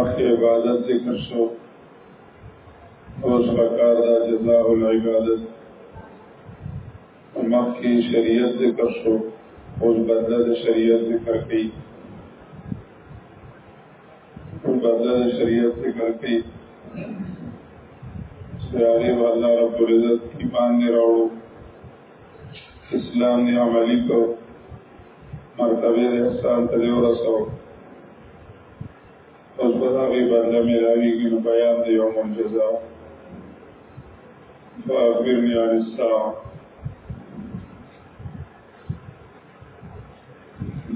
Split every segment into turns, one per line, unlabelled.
مخکې عبادت ذکر شو اوس پکار دا جزاء العبادت مخکې شریعت ذکر شو اوس بدله د شریعت ذکر کوي اوس بدله د شریعت ذکر کوي سیارې به الله رب العزت ایمان نه راوړو اسلام نه عملي کو مرتبه احسان ته ورسو پس په دغې بدله ملاویږي نو بیان د یو معجزه فاخبرني عن الساعه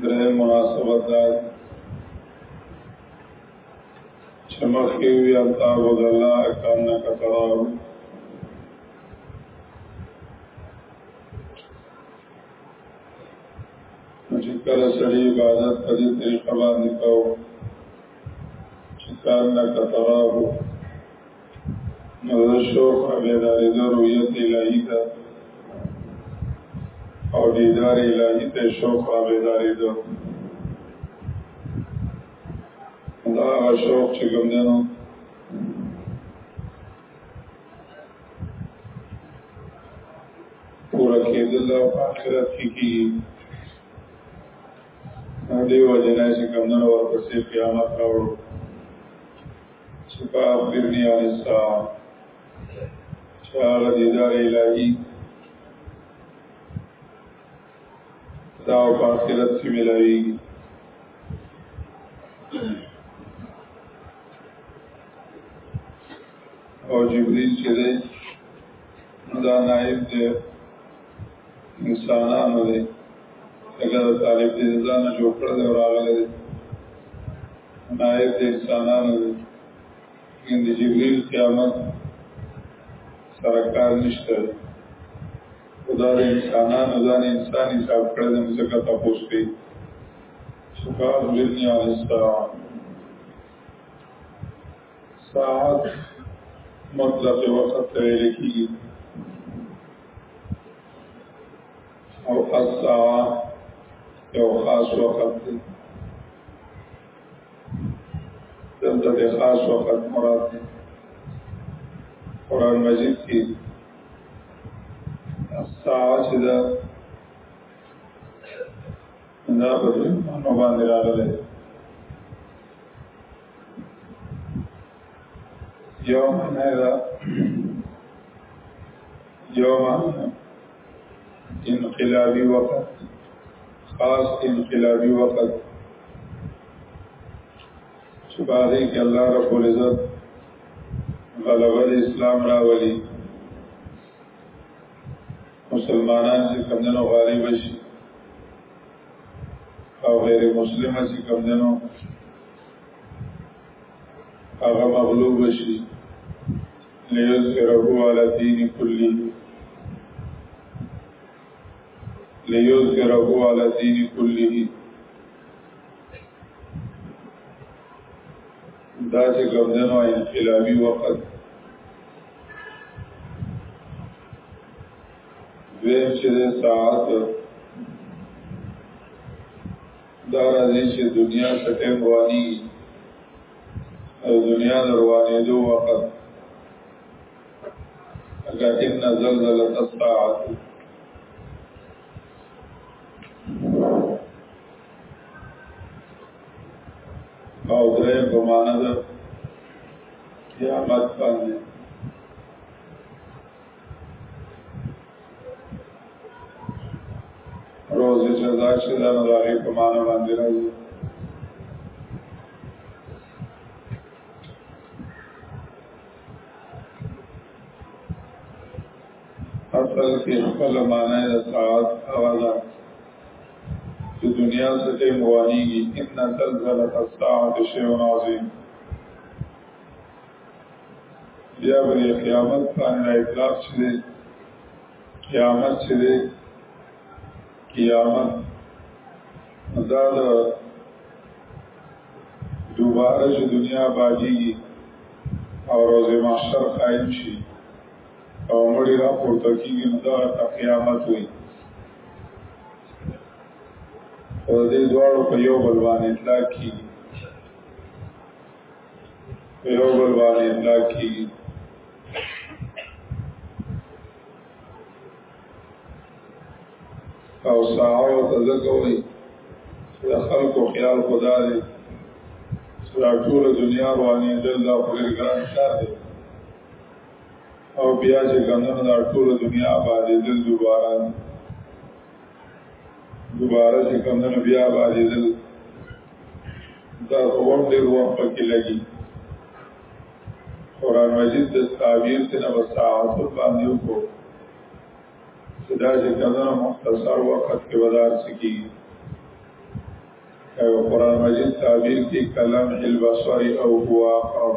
درې مناسبت ده چې مخکې وي ان تعبد الله کانک تراه چې کله سړی عبادت په دې طریقه باندې کاو چې کار نه کتراه نو شوق بیداری د رویت الهی ته او دیدار الهی ته شوق بیداری ده دا شوق چې کوم دی نو پورا کېدل او آخرت کې کېږي دې وجه نه چې کمنو ورپسې قیامت راوړو چې په آخرني علی السلام چې هغه دیدار الهي دا په آخرت کې ملاوي او جبريل چې ده دا نائب ده انسانانو ده اگر طالب دې ځان جوړ کړ دی راغله ده نائب ده انسانانو ده ان جبريل قیامت سرکار نشته خدا د انسانانو ځان انسان حساب کړل نو ځکه تاسو کوي سبحان جنني علی السلام ساعت مطلب وخت ته لیکي او الساعه یو خاص وخت دی دلته د خاص وخت مراد دی قرآن مجید کې الساعه چې دا دا په دې معنی باندې راغلی یوم نه دا یوم انقلابی وقت خاص انقلابی وقت چې باغې کې الله رب العزت غلبه د اسلام راولي مسلمانان چې کمدنو غالب شي او غیر مسلم چې کمدنو هغه مغلوب شي ليظهره على الدين كله ليظهره على الدين كله دا چې ګمدنو انقلابي وخت دویم چې د ساعت دا راځي چې دنیا څه ټیم واني او دنیا دروانې دو وقت اگر ان زلزلہ الساعت او درې په معنا ده قیامت باندې روزي چې دا چې دا نو هغه په معنا باندې راځي اصل کې خپل معنا د ساعت اواله چې دنیا څخه موانیږي ان تلزله الساعه شیء عظیم بیا به قیامت باندې اطلاق شوه قیامت چې دی قیامت دا د دوباره چې دنیا باجیږي او روز محشر قائم شي او مړی را پورته کیږي نو دا ته قیامت وي او دې دواړو په یو بل باندې اطلاق کیږي یو بل باندې املا کیږي او ساعو ته ځکه وایي چې د خلکو خیال خدا دی چې دا ټوله دنیا باندې دل دا خو ډېر ګران کار دی او بیا چې ګندنه دا ټوله دنیا باندې دل دوباره دوباره چې ګندنه بیا باندې دل دا غوړ ډېر وخت پکې لګي قرآن مجید د تعبیر سره په ساعت باندې وکړو چې دا چې کله مختصر وخت کې ودار سکی او قرآن مجید تعبیر کې کلام البصری او هو اقرب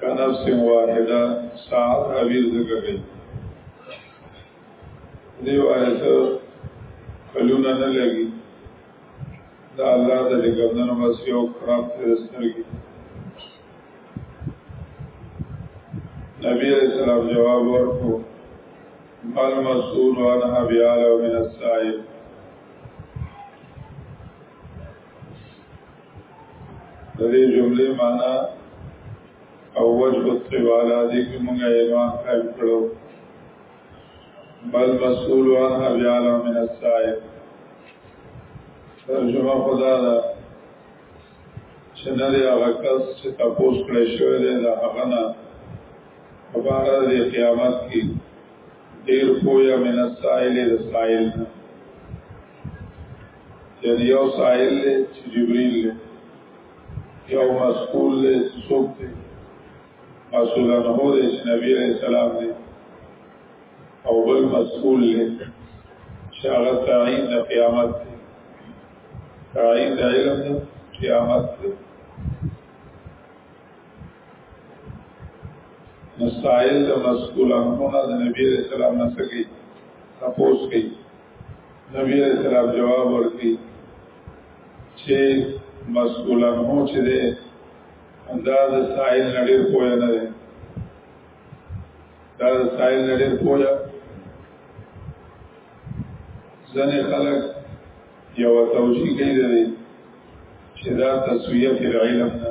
کنفس واحده ساعت عبیر ذکر گئی دیو آیسا کلونا نه لگی دا الله د لګندنو بس یو خراب ترسترګي نبی علیہ السلام جواب ورکو مال مسئول وانها بیالا من السائل دې جملې معنا او وجه استوالا دې کې موږ ایمان قائم کړو بل مسئول عن ابيانا من السائل ترجمه خدا دا چې نه دی هغه کس چې تاسو کړی شوی دی دا هغه نه په اړه د قیامت کې ډیر پویا من السائل السائل نه یعنی یو سائل لے چی جبریل لے یو مسئول لے چی سوک دے مسئول انہو دے چی نبی علیہ السلام دے او بل مسئول لے شاغت تعین دا قیامت دے تعین دا علم دے قیامت دے نستائل دا مسئول انہو نا دا نبی علیہ السلام نسکی تپوس کئی نبی علیہ السلام جواب ورکړي چې مسئولا مو چې ده دا د سائل نړیر پویا نه ده دا د سائل نړیر پویا ځنې خلک یو توجیه کوي چې دا تسویه فی العلم نه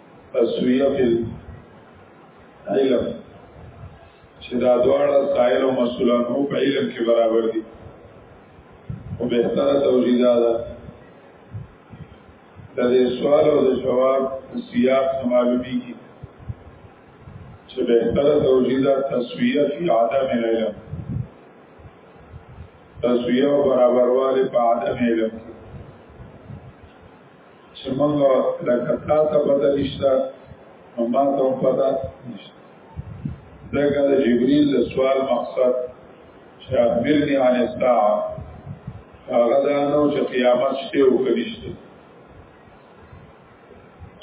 تسویه فی علم چې دا دواړه سائل او مسئولان هم په علم کې برابر دي او بهتره توجیه دا ده د دې سوال او د جواب سیاق معلومی کی چې بهتره توجیه دا تسویه فی عدم العلم تسویه او برابرواله په عدم علم کې چې موږ لکه تا ته پته نشته نو ما ته هم پته نشته ځکه د جبریل د سوال مقصد چې اخبرني عن الساعه هغه دا نو چې قیامت شته او که نشته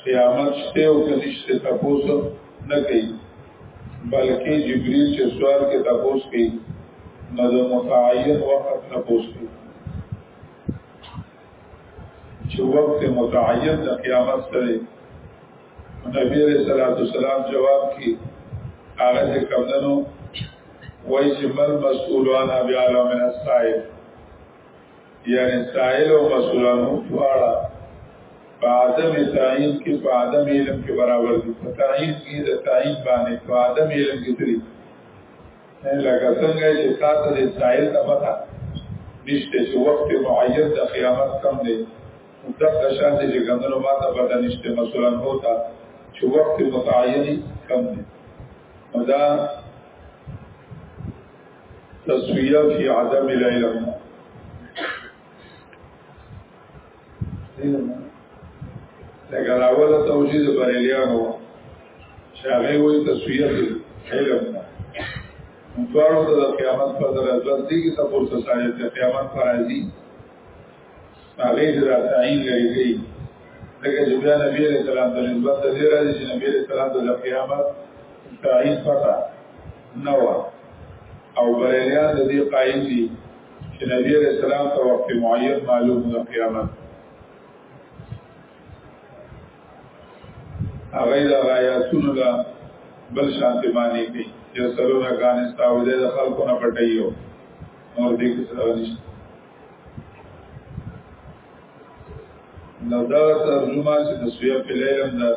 قیامت شته او که نشته تاسو نه کوي بلکې جبريل چې سوال کې تاسو کې نو د متعین وخت تاسو کې چې وخت متعین د قیامت سره نبی علیہ الصلوۃ والسلام جواب کی هغه چې کمندنو وای چې مل مسئولان بیا علم من السائل یعنی سائل او مسئولانو دواړه په عدم تعین کې په عدم علم کې برابر دي په تعین کې د تعین باندې په عدم علم کې تری لکه څنګه چې تاسو د سائل ته پته نشته چې وخت معین د قیامت کم دی دغه شان چې ګندنو ما ته پته نشته مثلا هوتا چې وخت متعین کم دی دا تسویه فی عدم العلم لکه راوله توجید بریلیانو چې هغه وایي تسویه علم ده دوارو ته د قیامت پر درځل دي کې تاسو ته ساجي د قیامت پر راځي هغه د تعین لري کوي لکه چې بیا نبی عليه السلام د نسبت د دې راځي چې نبی عليه السلام د قیامت تعین پتا نو او بریلیان د دې قائل دي چې نبی عليه السلام ته وخت معین معلوم د قیامت هغه د آیاتونو لا بل شانتي باندې کوي چې سره افغانستان او د خلکو نه پټایو نور دې څه نشته نو دا ترجمه چې د سویا په لیلم دا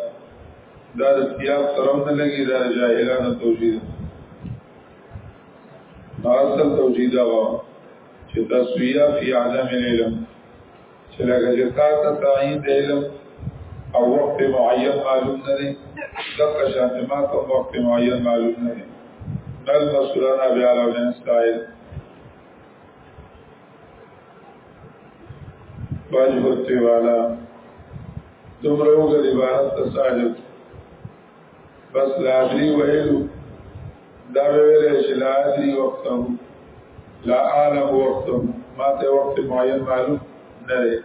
دا د سیاق سره نه لګي دا جاهلانه توجیه دا اصل توجیه دا وا چې تسویه فی عدم العلم چې لکه چې تا ته تعین د علم او وخت معین معلوم نه دی دغه شان ما ته وخت معین معلوم نه دی نل مسولانا بیا له انسایل باج ورته والا دومره وګړي عبارت ته ساجد بس لادری ویلو دا ویل چې لادری وقته لا عالم وقته ما ته وقت معین معلوم نه دی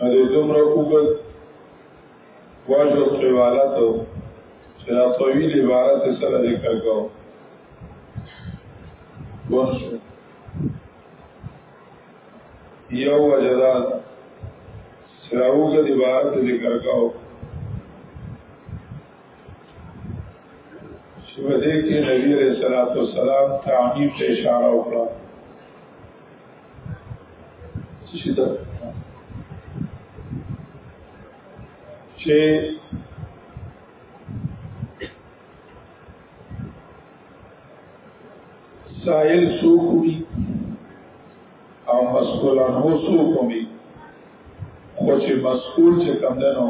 دې دومره وګت واجو سوالات او چې دا طویل عبارت سره ذکر کوو ورشو یو وجدان سراوګه د عبارت ذکر کاو چې په دې کې نبی عليه الصلاه والسلام تعمیم ته اشاره وکړه چې دا چې سائل سوکوی او مسئولان هو سو کومي خو چې مسئول چې کم دنو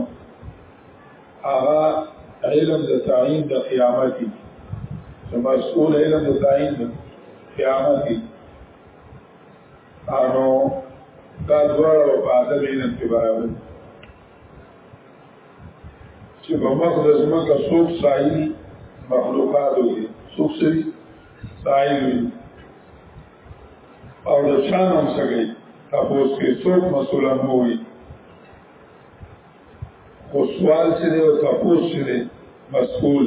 هغه علم د تعین د قیامت دی چې مسئول علم د تعین د قیامت دی انو دا دواړه په ادب علم کې برابر چې په مخ د ځمکه څوک سایي مخلوقات وي څوک سایي او د شان هم سګي تاسو کې څوک مسولان وي خو سوال چې دی او تاسو چې دی مسئول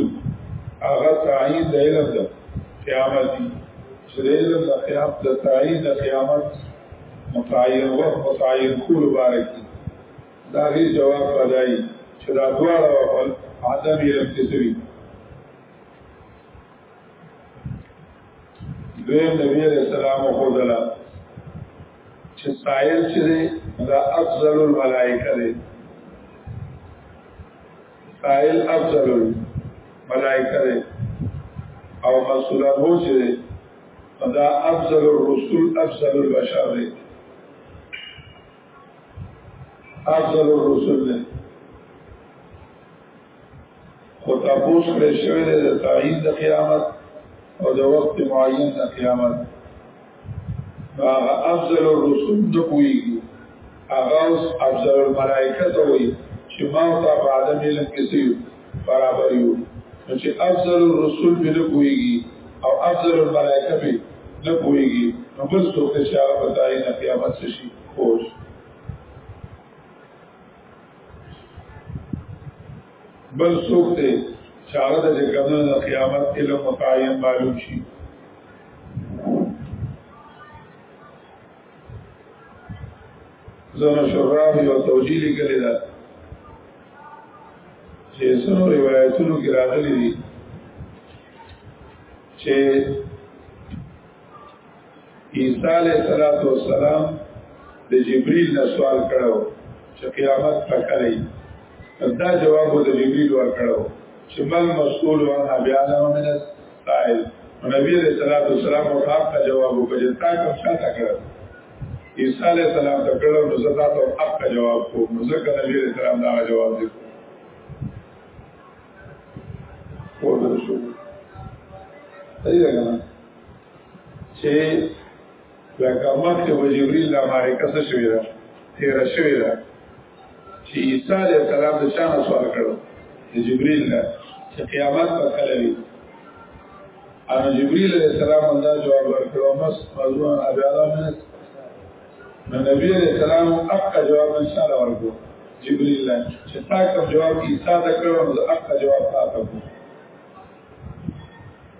هغه تعین د علم د قیامت دی چې د علم د قیامت د تعین د قیامت متعین وخت متعین کول بارک دا غي جواب بدای چې دا دواړه عدم علم کې سوي دوی نبی علیہ السلام خو دلا چې سائل چې دا افضل الملائکه دی سائل افضل الملائکه دی او مسئول هو چې دا افضل الرسول افضل البشر دی افضل الرسول دی خو تاسو کړی شوی د تعین د قیامت او د وخت معین د قیامت هغه افضل الرسل د کوی هغه اوس افضل الملائکه ته وایي چې ما او تاسو آدم علم کې سي برابر یو نو چې افضل الرسل به نه کوی او افضل الملائکه به نه کوی نو بل څه ته چې هغه په تعین د قیامت شي خوش بل څوک دی چاره د جګړې د قیامت علم متعین معلوم شي زنه شراب یو توجیه لیکلی دا چې سنو روایتونو کې راغلي دي چې عیسی علیہ الصلوۃ والسلام د جبرئیل نه سوال کړو چې قیامت تکلی دا جواب د جبرئیل ور کړو چې مل مسئول او بیان من سائل نبی علیہ الصلوۃ والسلام او حق کا جواب وکړي تا کوم څه تا کړو عیسی علیہ السلام ته کړو نو زتا ته حق کا جواب کو نو ځکه نبی علیہ السلام دا جواب دی ورته شو دی دا چې لکه مخکې به جبريل د معرکه څه شوې ده تېره شوې ده چې عیسی علیه السلام د چا نه سوال کړو د جبريل نه چې قیامت به کله وي ان جبريل علیه السلام دا جواب ورکړو مس موضوع ابي علام نه نبی علیه السلام اقا جواب ان شاء الله ورکړو جبريل نه چې تا کوم جواب عیسی ته کړو نو اقا جواب تا ته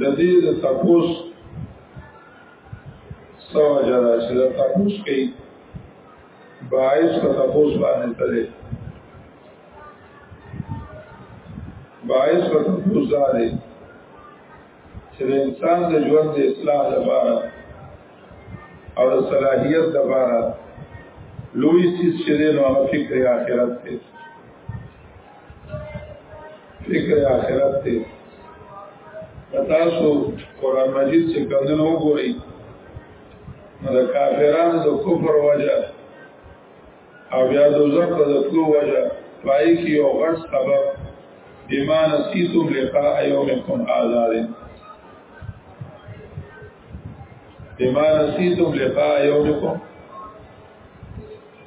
د دې د تپوس سو جدا چې د تپوس کوي باعث په تپوس باندې تللی باعث په تپوس داري چې د انسان د ژوند د اصلاح لپاره او د صلاحیت لپاره لوی سیس چې دی نو هغه فکر آخرت دی فکر آخرت ته تاسو قران مجید چې کندنو وګورئ د کافرانو د کفر وجه او بیا د زړه د تلو وجه پای کې یو غټ سبب بما نسیتم لقاء یومکم آزاد بما نسیتم لقاء یومکم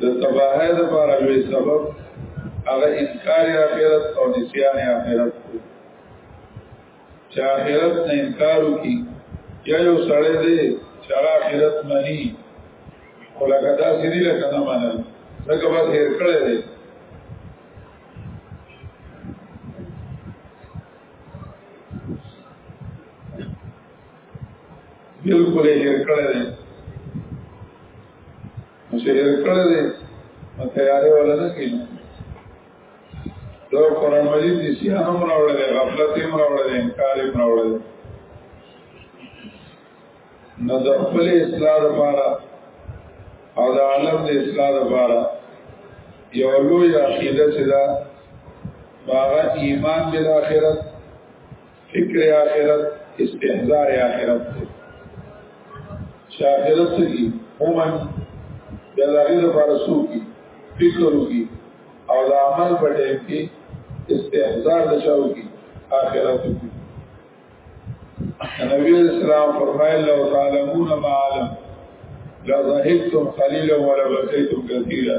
د تباهی د پاره لوی سبب هغه انکار اخرت او نسیان اخرت چې اخرت نه انکار وکي یا یو سړی دی چې اخرت مني او لکه دا سړي لکه نه منل ځکه به هر کړی دی بالکل یې هېر کړی دی نو چې هېر کړی دی نو تیارې ولا نه کوي دا قرآن مجید دې سیان هم راوړی دی غفلت هم راوړی دی انکار هم راوړی دی نو د خپل اصلاح لپاره او د عالم د اصلاح لپاره یو لوی عقیده چې دا هغه ایمان بالآخرت فکر آخرت استحضار آخرت دی چې آخرت څه دي ومن د هغې لپاره څوک دي فکر وکړي او د عمل په ټایم کې استحضار د چا وکړي آخرت وکړي نبی اسلام فرمایل لو تعلمون ما علم لضحكتم قليلا ولبكيتم كثيرا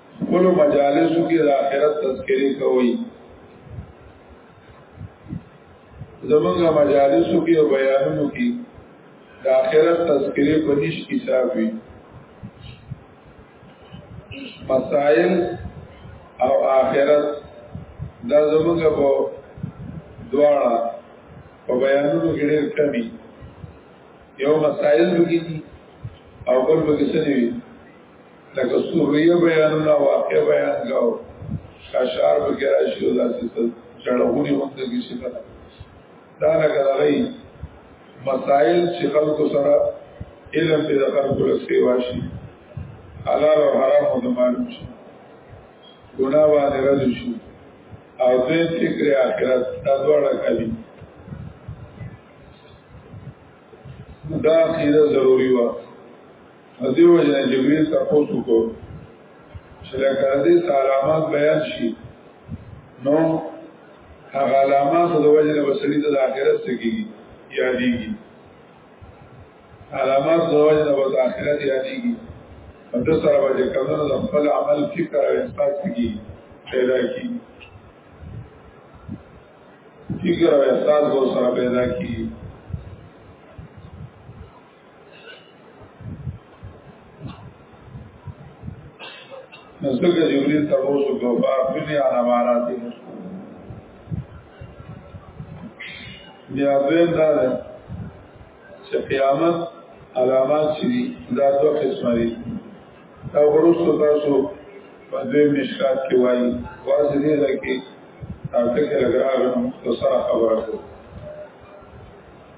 خپل مجالسو کې د آخرت تذکرې کوي زمونږ مجالسو کې او بیانونو کې د آخرت تذکرې په نش کې صافي مسائل او آخرت دا زمونږ په دواړه په بیانونو کې ډېر کمی یو مسائل وګړي او بل به څه نه وي لکه سوریه بیانونه واقع بیان کاو کاشار وغیرہ شی او داسې چړغونی مونږ کې شي کنه دا لکه دغی مسائل چې خلکو سره علم دې د خلکو له سیوا شي حلال او حرام او معلوم شي ګناه باندې رد شي او دې فکر آخرت دا ډول کوي دا خیره ضروری وه دې وجه جګړې تاسو کو چې له کړې علامات بیان شي نو هغه علامات د وجه له وسلې د آخرت سګي یادېږي علامات د وجه له آخرت یادېږي او د سره باندې کمنو د خپل عمل فکر او احساس سګي پیدا کی فکر او احساس ور سره پیدا کی نسل کا جبریل تبوس کو فاقلی عن امارات بیا دویم دا ده چې قیامت علامات چې دي دا دوه قسمه دي دا وروسته تاسو په دویم مشکات کې وایي واځي دې لکه تاسو کې لګرا مختصره خبره کوم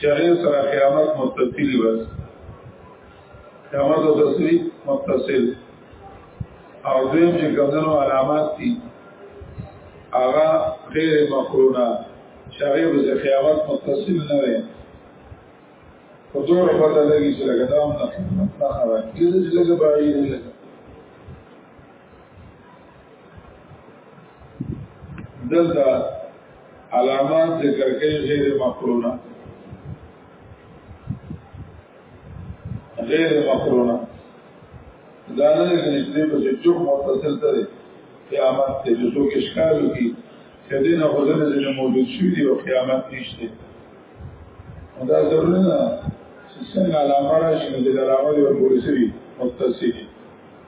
چاہے سرا قیامت متصل بس قیامت و تصریف متصل او دویم چې کمدنو علامات تی آغا غیر مقرونه چاہے بس قیامت متصل نوے په دوره پته لګي چې لګا دا هم نه خبره کیږي چې لګا باید لګا دلته علامات ذکر کوي غیر مقرونه غیر مقرونه دا نه دي چې دې په چوک متصل ته قیامت ته چې څوک اشکال وکړي چې دې نه غوډنه دې موجود شي دی او قیامت نشته دا ضروري نه چې څنګه علامه راشي نو د علامه دی ورپورې سری متصل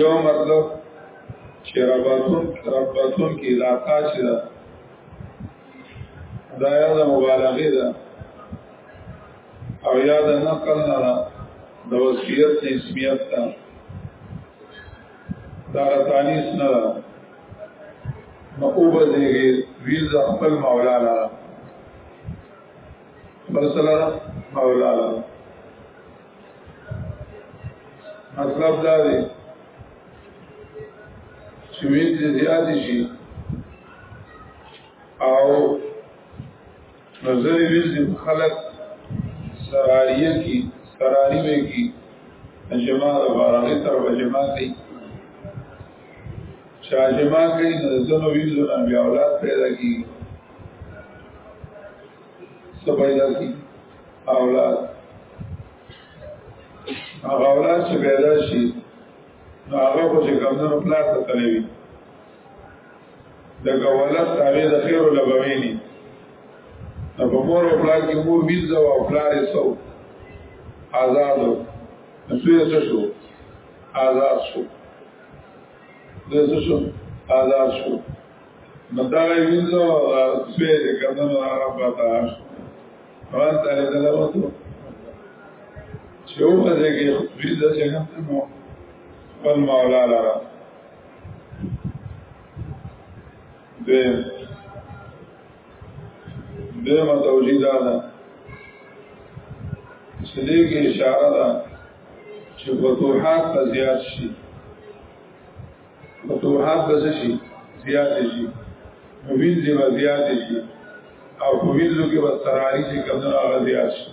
یو مطلب چې رباتون رباتون کې علاقه چې ده دا یو د مبالغه ده او یا د نقل نه ده د وصیت نه اسمیت ده دا تانیس نه ده نو او به دې ویل خپل مولا لاره مسله اولا مطلب دا دی چې ویل دې زیات شي او نظر ویل دې خلق سراریه کی سراری وی کی جماع بارغی تر جماع کی چا جماع کی نظر ویل دې بیا اولاد پیدا کی سپایدا کی اولاد هغه اولاد چې پیدا شي نو هغه خو چې کمزنو پلار ته تلوي دغه ولد تابع د خیر لبوینی نو په مور او پلار کې مور ویزه او پلار یې سو آزادو نو څه شو آزاد شو د څه شو آزاد شو مطلب یې نو سوي د کدن هغه پتا راز ته دلوته چې و دې کې خپل د څنګه نو خپل مولا لاره دې دې ما توجیه ده چې دې کې اشاره ده چې فتوحات ته زیات شي فتوحات به شي زیات شي ویل دی به زیات شي او په ویلو کې به تراری چې کوم هغه زیات شي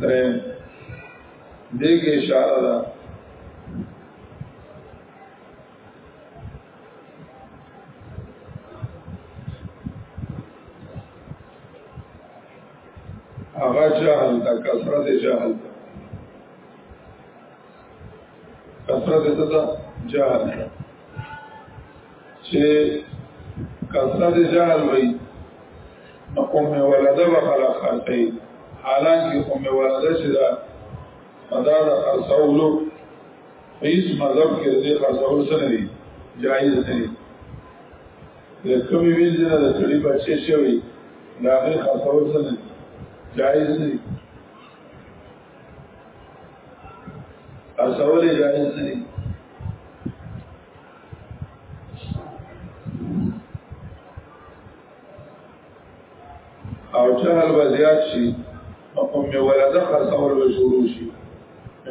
درې دغه اشاره ده هغه جهل دا کثرت جهل کثرت دا جهل چې کثرت جهل وي نو قوم ولده وخلق خاطئ حالانکه قوم ولده چې دا مدار ارسولو هیڅ مذهب کې دې خاصول سره دي جایز نه دي د کومې ویزې نه د سړي بچې شوي د هغې خرڅول څه نه دي جایز نه دي خرڅول یې جایز نه دي او جهل به زیات شي او کومې ولده خرڅول به شروع شي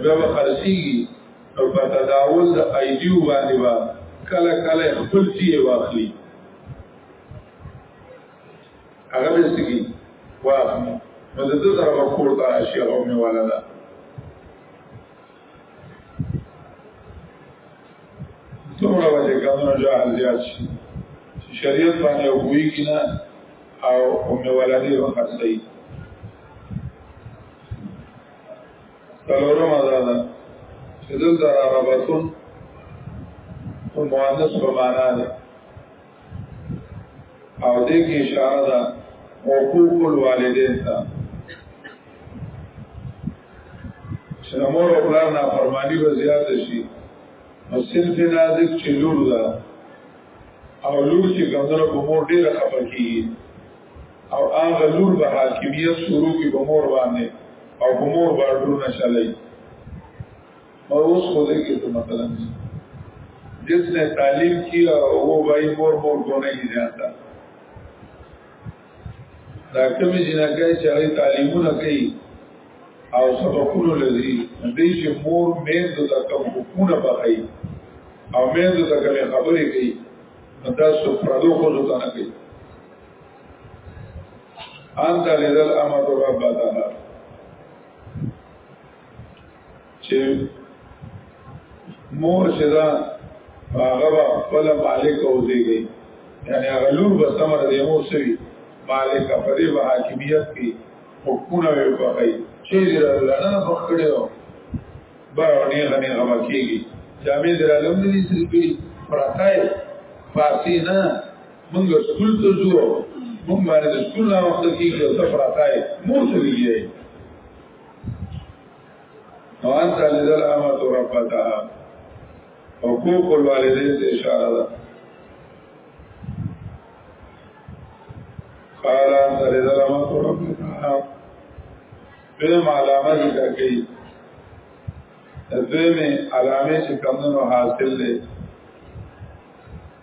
بیا به خرڅېږي او په تداول د ایدیو باندې با کله کله خپل تی واخلي هغه به سګي واخلي نو د دې سره ورکول ته راشي هغه مې والا ده څومره وجه کمونه جاهل زیات شي شریعت باندې وګوي کنا او مې والا دې وخت صحیح څلورم دا ده چې دلته رغبتون په مؤنث په معنا ده او دې کې اشاره ده حقوق الوالدین ته چې مور او پلار نه فرمانی به زیات شي نو صرف نازک چې لور ده او لور چې ګمزره په مور ډیره خپه کیږي او هغه لور به حاکمیت شروع کی په مور باندې او په مور باندې چلای او اوس خو دې کې څه مطلب دی جس نے تعلیم کی اور وہ بھائی مور مور کو نہیں جانتا دا کمی جنکای چې هغه تعلیمونه کوي او سبقونه لري دې چې مور مې د کوم حکومت په کوي او مې د کوم خبرې کوي دا څو پردو خو ځان کوي ان تلد الامت ربتها چې مور چې دا هغه په خپل مالک اوسېږي یعنی هغه لور به سمر دی مور سوي مالک په دې حاکمیت کې حکمونه وي په کوي چې دې لنه پکړیو باندې غني غما کیږي جامې درالم دې سړي پرتای فارسی نه موږ سکول ته ځو موږ باندې د سکول نه وخت کې چې سفر راځي مو څه ویلې نو انت لذل امت ربتا حقوق الوالدین ته اشاره ده قال انت لذل امت ربتا به علامه ذکر کړي دوی می علامه چې کمونو حاصل لې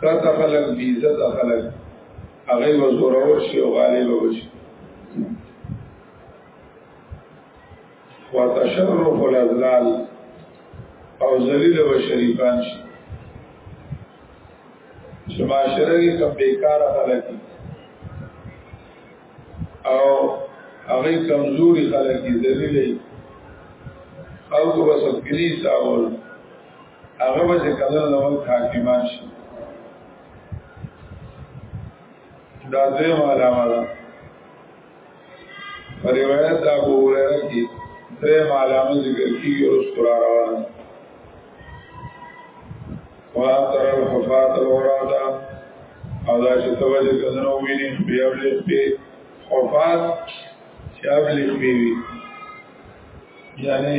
کته خلک بی عزت خلک هغه وزورور شي او غالب وشي وتشرف الازلال او ذلیل و شریفان شي چې معاشره کې کم بیکار خلک او هغه کمزوري خلک دي ذلیل او کو بس کلیسا ول هغه به چې کله له وخت حاکمان شي دا دویم علامه ده په روایت د ابو هريره کې دریم علامه ذکر کیږي او سره روانه واتر الحفاظ الورادا او دا چې توجه کزنو ویني بیا ولې په حفاظ چې ابلغ بي یعنی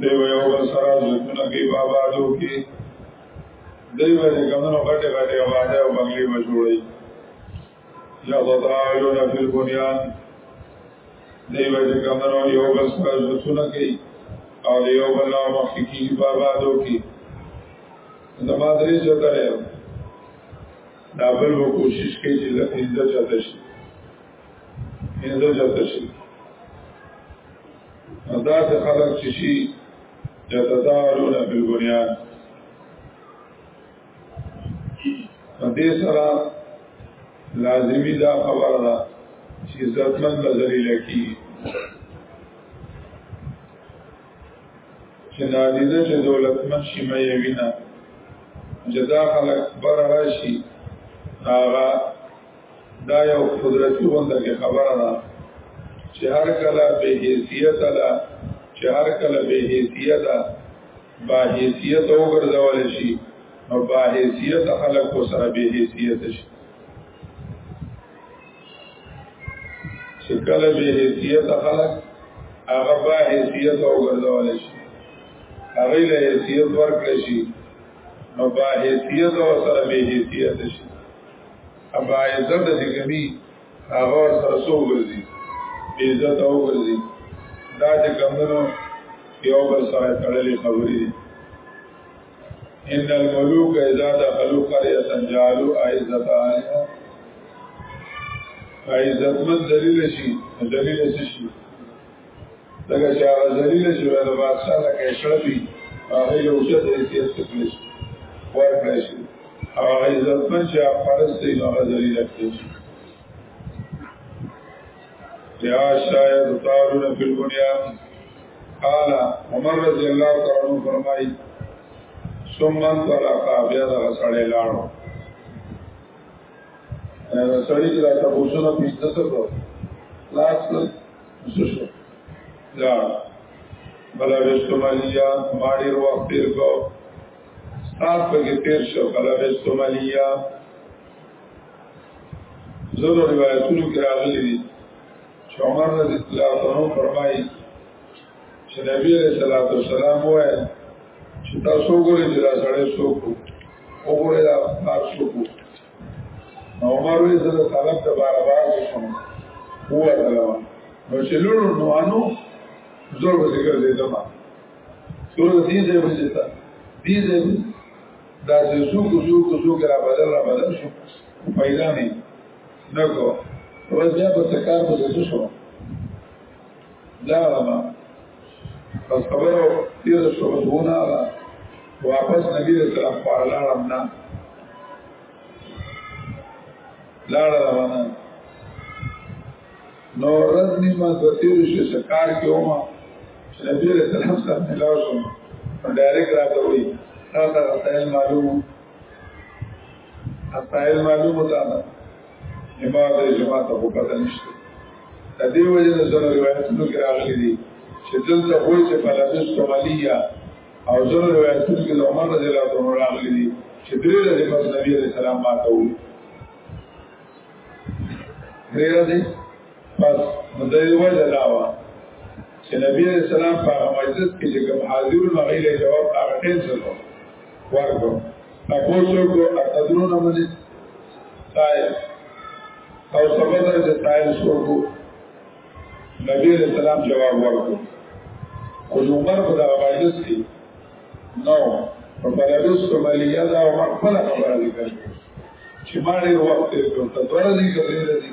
دیو یو بل سره زلتونه کې بابا دو کې دیو دې کمنو غټه غټه آباده او بنگلې مشهورې یا تطاولون فی البنیان دیو دې کمنو یو بل سره زلتونه کې او دیو بل نو مخکې کې بابا دو کې زما درې چته دا بل و کوشش کوي چې د انده چته شي انده چته شي نو دا څه خلک چې شي یتدارون بالبنیان دې سره لازمی دا خبره ده چې عزتمن به ذلیل کی چې نادیده چې دولتمن شي مې وینا جدا خلک بر راشي هغه دا یو قدرتی غونډه کې خبره ده چې هر کله به حیثیت ده چې هر کله به حیثیت ده با حیثیت وګرځول شي نو با حیثیت خلک کو سره به حیثیت شي چې کله به حیثیت خلک هغه با حیثیت وګرځول شي هغه له حیثیت ورکړي شي نو با حیثیت او سره به حیثیت شي ابا عزت د کمی هغه سره سو ګرځي عزت او ګرځي دا چې کمنو یو بل سره تړلې خبرې دي ان الملوک اذا دخلوا قريه جعلوا عزت اهلها عزت من دلیل شي دلیل شي لکه چې هغه ذلیل چې د بادشاہ د کښړه دي هغه یو څه د حیثیت تکلی شي ورکړی شي او هغه عزتمن چې هغه فرض دی نو هغه ذلیل کړی شي یا شاید تارون فی البنیان قال عمر رضی اللہ تعالی عنہ فرمائی سمن طلاقا بیا دا سړی لاړو سړی چې دا تاسو نه پیښته سره لاس دا بلاویش سومالیا ما ډیر وخت تیر کو سات پکې تیر شو بلاویش سومالیا زورو روایتونو کې راغلي دي چې عمر رضی الله عنه فرمایي چې نبی علیہ الصلوۃ والسلام وایي چې تاسو ګورئ چې دا سړی څوک وګورئ دا تاسو څوک نو عمر وی زه طلب د بار بار شوم هو طلب نو چې لورو نو انو زور به ذکر دې دما سور دې دې به دې تا دې دې دا چې سو کو سو کو سو کرا بدل را بدل شو پیدا نه نه کو ورځ بیا په سکار به شو لا ما بس خبرو تیر شو بس ونه واپس نبی رسول الله پر لارم نه لار روانه نو رد نیمه د تیر شو شکار کې ومه نبی رسول الله سره ملاو شو ډایرک راته وی تا ته معلوم اصل معلوم تا امام د جماعت په پته نشته د دې وجه د سره روایتونو کې راغلي دي چې دلته وایي چې فلسطین سومالیا او زره روایتونو کې د عمر رضی الله عنه راغلي دي چې درې ورځې پس نبی عليه السلام ماته وو درې ورځې پس د دې وجه دا و چې نبی عليه السلام په مجلس کې چې کوم حاضر مغیله جواب هغه ټینسل ورکړو تاسو کو اتدرو نه مني تای او سبا در د تای سو کو نبی علیہ السلام جواب ورکړو او عمر په دغه مجلس کې نو په بلارس په ملیا دا عمر خپل خبره لیکل چې ما ډېر وخت تیر کړ ته ورځې کړې دي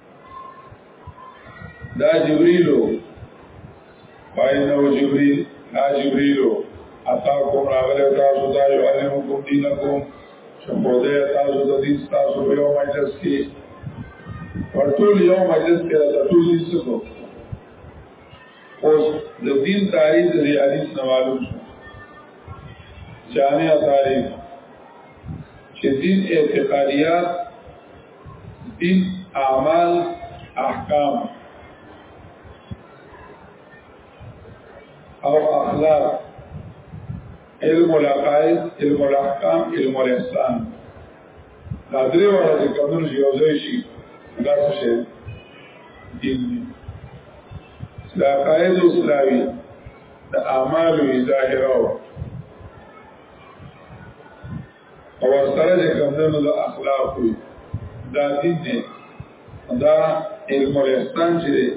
دا جبريلو فإنه جبريل لا جبريلو اتاكم راغله تاسو دا يعلمكم دينكم شپوده تاسو د دین تاسو په یو مجلس کې ورټول یو مجلس کې د ټول دین څخه اوس د دین تاریخ د حدیث نه معلوم شو جامع تاریخ چې دین اعتقادیات دین اعمال احکام او اخلاق علم العقائد علم الاحکام علم الاحسان دا درې وړه چې کومونه یو ځای شي دا څه شي دین دا قائد اسلامي د اعمال ظاهره او سره د کمنو د اخلاق دا دین دی دا علم الاحسان چې دی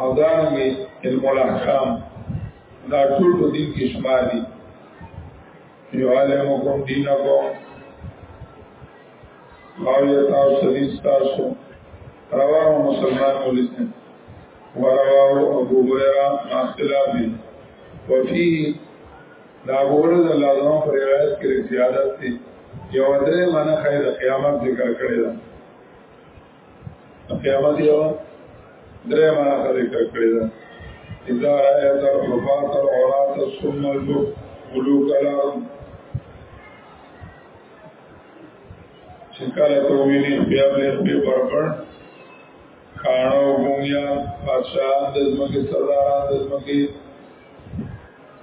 او دا نوې علم الاحکام دا ټول په دین کې شمار دي یو عالم کوم دین کو او یو تاسو دې تاسو رواه مسلمان ولسن ورواه ابو هريره مع اختلافه وفيه دا ګوره د الله زما پر روایت کې زیادت دی یو درې معنی خای د قیامت ذکر کړی دا قیامت یو درې معنی خای ذکر کړی دا اذا رأيت الرفات العراة السم البك ملوك الارض چکاله تو ویني بیا به پرپړ کانو ګونیا بادشاہ د زمکه سرداران د زمکه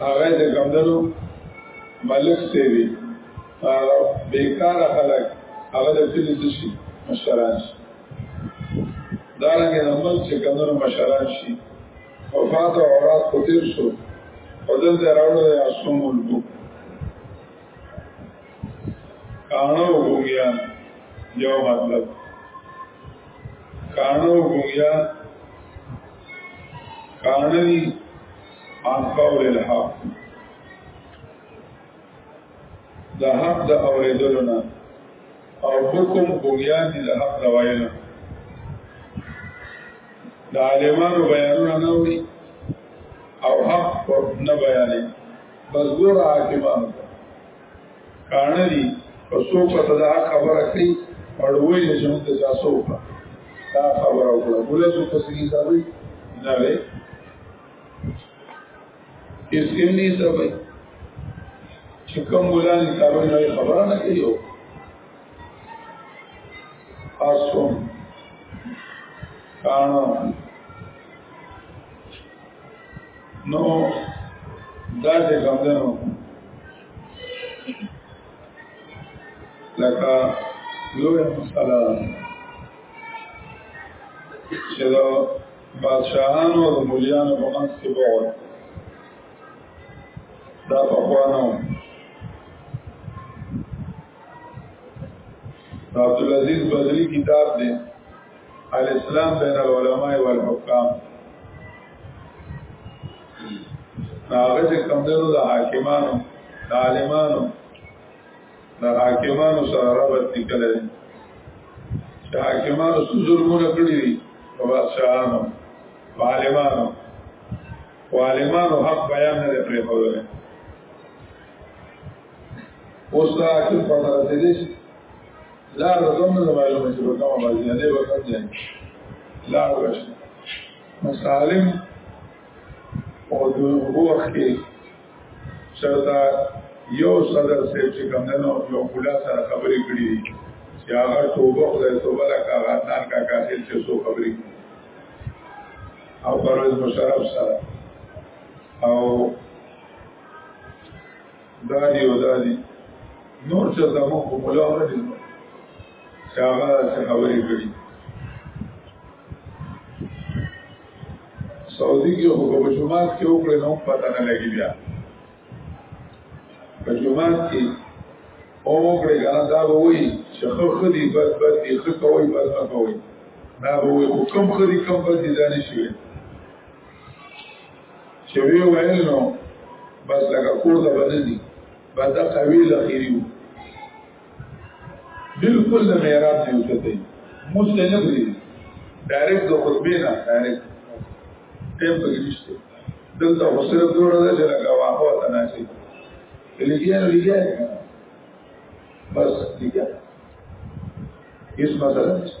هغه د کمدنو ملک سیوی هغه بیکار خلک هغه د کلی څه شي مشران شي دا رنګه عمل چې کمدنو مشران شي وفات او اورات کو تیر شو او دلته راوړل دی اسوم البو کانو وګیا یو مطلب کانو وګیا کانوی عن قول الحق د حق د اوریدلو نه او حکم بنیان دي د حق د ویلو د عالمانو بیانونه نه وي او حق نه بیانې بس ګور حاکمانو کانه دي په څو په صدا خبره کوي اړوي د جنوب د تاسو په دا خبره وکړه مولا څو په سړي صاحب نه وي اس کې نه صاحب چې کوم مولا نه صاحب نه خبره نه کوي اسوم کانه نو دا چې غمدنو لکه لوی مسله چې دا بادشاہانو او مليانو په منځ کې بوت دا په خوانو عبد العزيز بدري کتاب دی الاسلام بین العلماء والحکام هغه چې کوم دنو د حاکمانو د عالمانو د حاکمانو سره رابط نکړل چې حاکمانو ظلمونه کړی دي په بادشاہانو عالمانو عالمانو حق بیان نه پرې خوله اوس دا چې په دې لا رقم نه معلومه چې په کومه باندې نه وکړ دی لا ورش مسالم او د وخت کې چرته یو صدر سیب چې کوم نه یو کلا سره خبرې کړې دي چې هغه توبه خدای توبه لا کاغه تان کا کاخل چې سو خبرې او پرویز مشرف سره او دادی او دادی نور چې زمو په مولا نه دي چې هغه څه خبرې کړي سعودي کې هو په جمعات کې وکړې نو پتا نه لګي بیا په جمعات کې او وکړې غلا دا وایي چې خو خدي بد بد دي خو کوي بد نه کوي دا وایي کوم خدي کوم بد دي ځان شي چې وی ویل نو بس لکه کور ته بنځي بس دا قوی لخيري بالکل د معراج نه وته مسله نه دی ډایرکټ د خطبه نه ډایرکټ ټیم په کې نشته دلته وسره جوړه ده چې لکه واهو ته نه شي لګیا نه لګیا بس لګیا هیڅ مسله نشته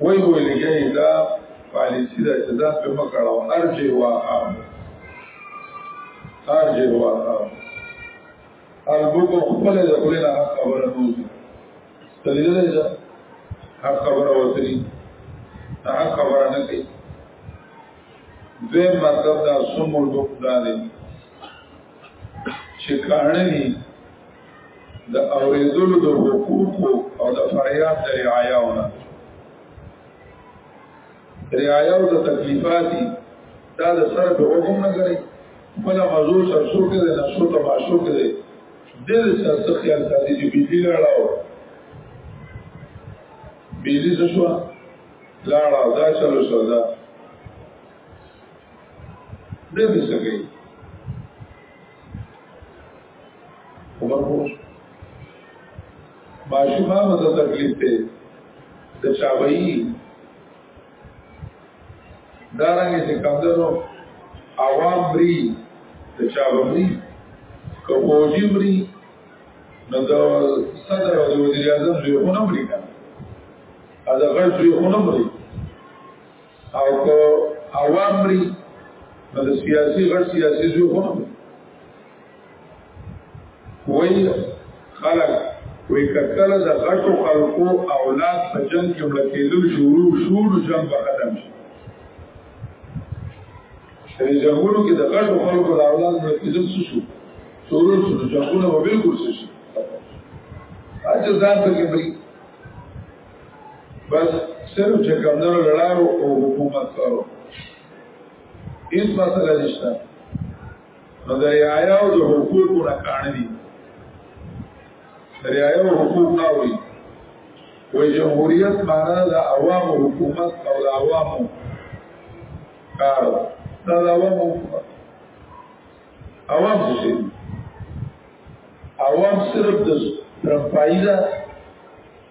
وای وای لګي دا پالیسی دا چې دا په مکړه او ارجه واخا ارجه واخا البته خپل د خپل نه خبره نو تللی دا حق خبره وتري دا حق خبره نه کوي دوی مطلب دا سمول بکدانی چه کانه نی د اوریدلو د حقوقو او د فریاد د رعایاونه رعایاو د تکلیفاتي دا د سره په وګم نه کوي خپل موضوع سر شو کې د نشو تماشو کې دل سر څه خیال ساتي چې بيلي لاړاو بيلي څه شو لاړاو دا چلو شو دا دل څه کوي عمر پوه ماشومانو ته تکلیف دی د چاوي دارنګه چې کمدنو عوام بری د چاوي که فوجي بری نو د صدر او د وزیر اعظم دوی خونه بری کنه دا غړ دوی خونه بری او کو عوام مري د سیاسي غړ سیاسي جو هم وای خلک وې کله د غټو خلکو اولاد په جنگ کې مړ کېدل شروع شو نو جنگ به ختم شي چې جنگونو کې د غټو خلکو د اولاد مړ کېدل شو شو شروع شو جنگونه به بالکل شي اځه ځان ته کې بس سره چې کمدارو لړارو او حکومت کارو هیڅ مسله نشته نو د رعایا او د حقوقو نه کاڼه دي رعایا او حقوق نه وي وای جمهوریت معنا د عوام حکومت او د عوام کار دا د عوام حکومت عوام څه عوام صرف د ترپایي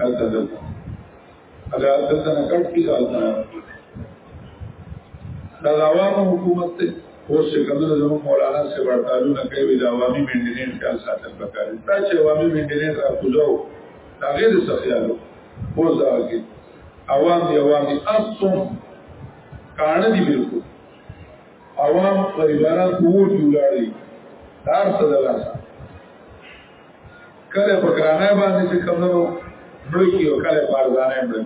هلته دلته هغه دلته نه کټ کی هلته دا عوامو حکومت ته اوس چې کومه زموږ مولانا سي ورتالو نه کوي دا عوامي مینډینټ خیال ساتل پکار دي دا چې عوامي مینډینټ را کوزو دا غیر سخیالو اوس دا کې عوام دی عوام دی اصل کان دی بالکل عوام غریبانه کوو جوړاړي دار څه دلاسه کله په ګرانه باندې چې کمنو مړ کی او کله په ارزانه مړ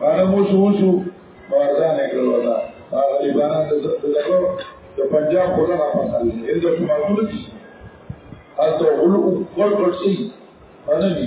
باندې مو شو شو ارزانه کړو دا غریبان د دغه د پنجاب خلا را پاسل دې د کومه ټول اته غلو ورکړ شي باندې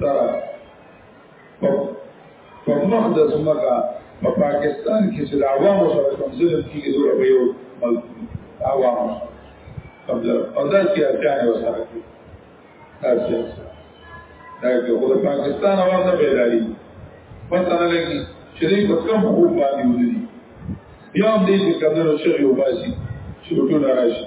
سره په مخ د سمکا په پاکستان کې چې د عوامو سره کوم ظلم کیږي دوی به یو ملک عوامو قبل او دا چې ارکان یې وسره کوي تاسو دا چې خو د پاکستان عوام نه بیداری پته نه لګي چې دوی په کوم حقوق باندې ودی بیا هم دې چې کمنو شغي وباسي چې ټول راشي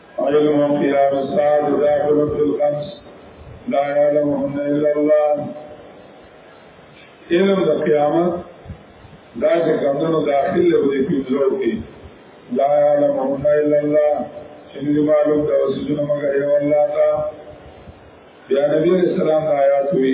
علم قيام الساعة داخل في الخمس لا يعلمهن إلا الله علم د قیامت دا چې کمونو داخل له دې پینځو کې لا يعلمهن إلا الله چې دې معلوم دا وسونه مګر یو الله تا بیا نبی رسول الله آیات وی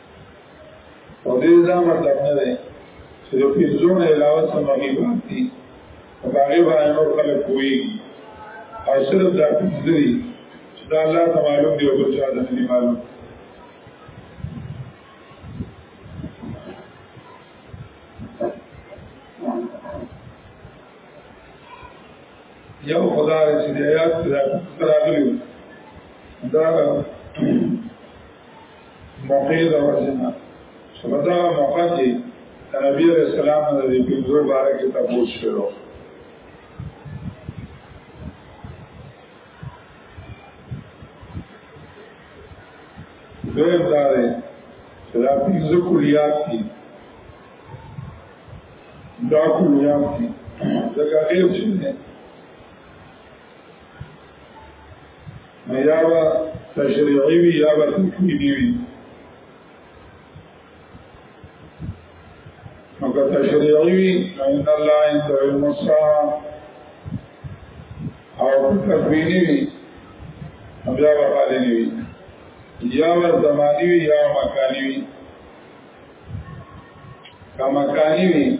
او دې دا مطلب نه دی چې د پیزونه علاوه څه مهمه دي په هغه باندې نور خلک کوي او صرف دا پیزري چې دا الله ته معلوم دی او بل چا ته نه معلوم یو خدا چې د آیات سره راغلی دا موقع د وزنا سبدا موقع کې نبی رسول الله د دې په دوه بار کې تاسو شروع دویم دا دی چې دا پنځه کلیات دي دا کلیات دي ځکه غیر چې یا با تشریعی وی یا با تکوینی وی مکا تشریعی وی ان اللہ انتو علم السلام او تکوینی وی بیا با قالنی وی یا با زمانی وی یا مکانی وی کمکانی وی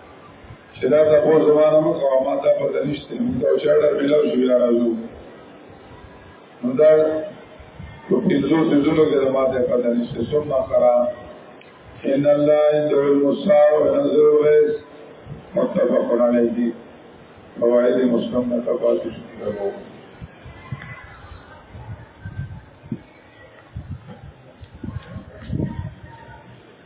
چې دا د پور زمانه مو کوه ما ته پته نشته موږ ته چاړه ملاو شو یا راځو نو دا په پنځو سيزونو کې ما ته پته نشته ثم قرا ان الله يدعو المساء ونذر ويس متفق عليه فوائد مسلم نه تفاصيل شروع